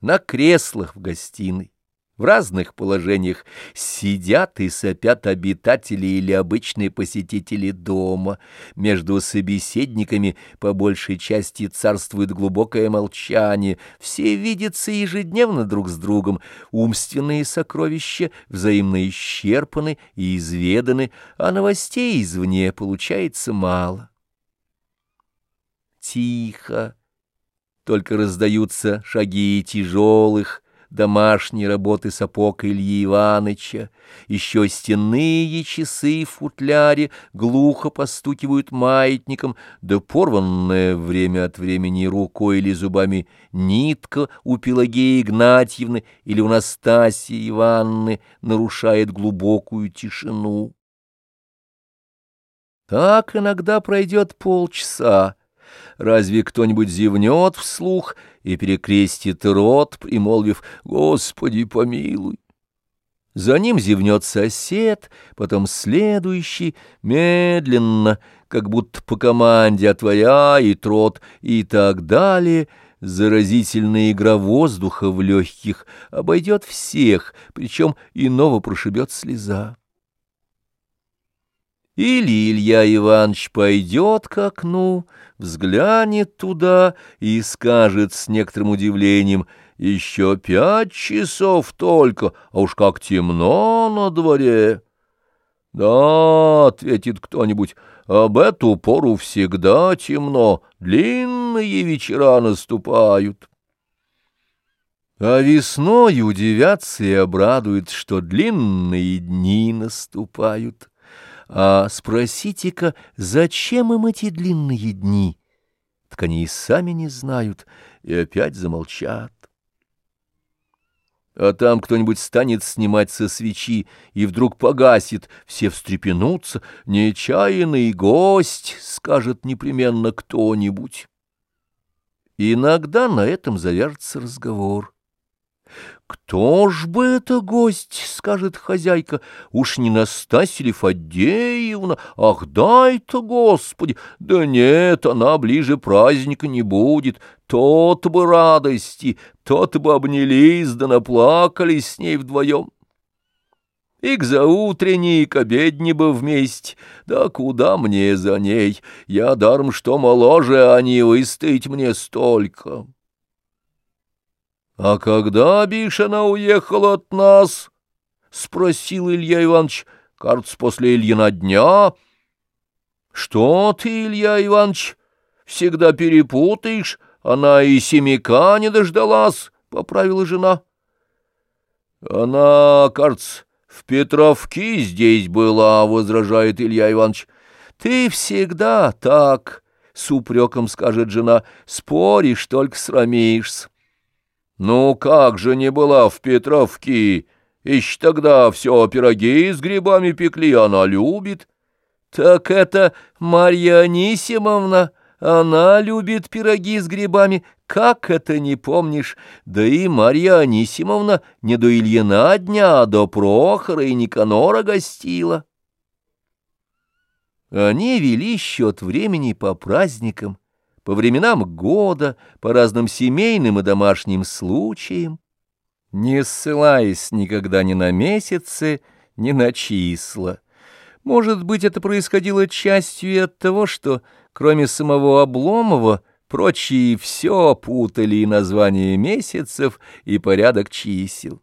на креслах в гостиной в разных положениях сидят и сопят обитатели или обычные посетители дома. Между собеседниками по большей части царствует глубокое молчание. Все видятся ежедневно друг с другом. Умственные сокровища взаимно исчерпаны и изведаны, а новостей извне получается мало. Тихо. Только раздаются шаги тяжелых, домашней работы сапог Ильи Иваныча, еще стенные часы в футляре глухо постукивают маятником, да порванная время от времени рукой или зубами нитка у Пелагеи Игнатьевны или у Настасии Ивановны нарушает глубокую тишину. Так иногда пройдет полчаса, Разве кто-нибудь зевнет вслух и перекрестит рот, примолвив «Господи, помилуй»? За ним зевнет сосед, потом следующий, медленно, как будто по команде отворяет рот и так далее. Заразительная игра воздуха в легких обойдет всех, причем иного прошибет слеза. Или Илья Иванович пойдет к окну, взглянет туда и скажет с некоторым удивлением, «Еще пять часов только, а уж как темно на дворе!» «Да», — ответит кто-нибудь, — «об эту пору всегда темно, длинные вечера наступают». А весной удивятся и обрадуют, что длинные дни наступают. А спросите-ка, зачем им эти длинные дни? Так они и сами не знают, и опять замолчат. А там кто-нибудь станет снимать со свечи и вдруг погасит, все встрепенутся, нечаянный гость, скажет непременно кто-нибудь. Иногда на этом завяжется разговор. «Кто ж бы это гость?» — скажет хозяйка. «Уж не Настасья Фадеевна? Ах, дай-то, Господи! Да нет, она ближе праздника не будет. Тот бы радости, тот бы обнялись да наплакались с ней вдвоем». И к заутренней, и к обедне бы вместе. Да куда мне за ней? Я даром что моложе, а не выстоять мне столько». — А когда, Бишена, уехала от нас? — спросил Илья Иванович. — Кажется, после Ильина дня. — Что ты, Илья Иванович, всегда перепутаешь? Она и семика не дождалась, — поправила жена. — Она, кажется, в Петровке здесь была, — возражает Илья Иванович. — Ты всегда так, — с упреком скажет жена, — споришь, только срамишься. Ну как же не была в Петровке? Еще тогда все пироги с грибами пекли, она любит. Так это Марья Анисимовна, она любит пироги с грибами. Как это не помнишь? Да и Марья Анисимовна не до Ильина дня, а до Прохора и Никанора гостила. Они вели счет времени по праздникам по временам года, по разным семейным и домашним случаям, не ссылаясь никогда ни на месяцы, ни на числа. Может быть, это происходило частью и от того, что, кроме самого Обломова, прочие все путали и названия месяцев, и порядок чисел.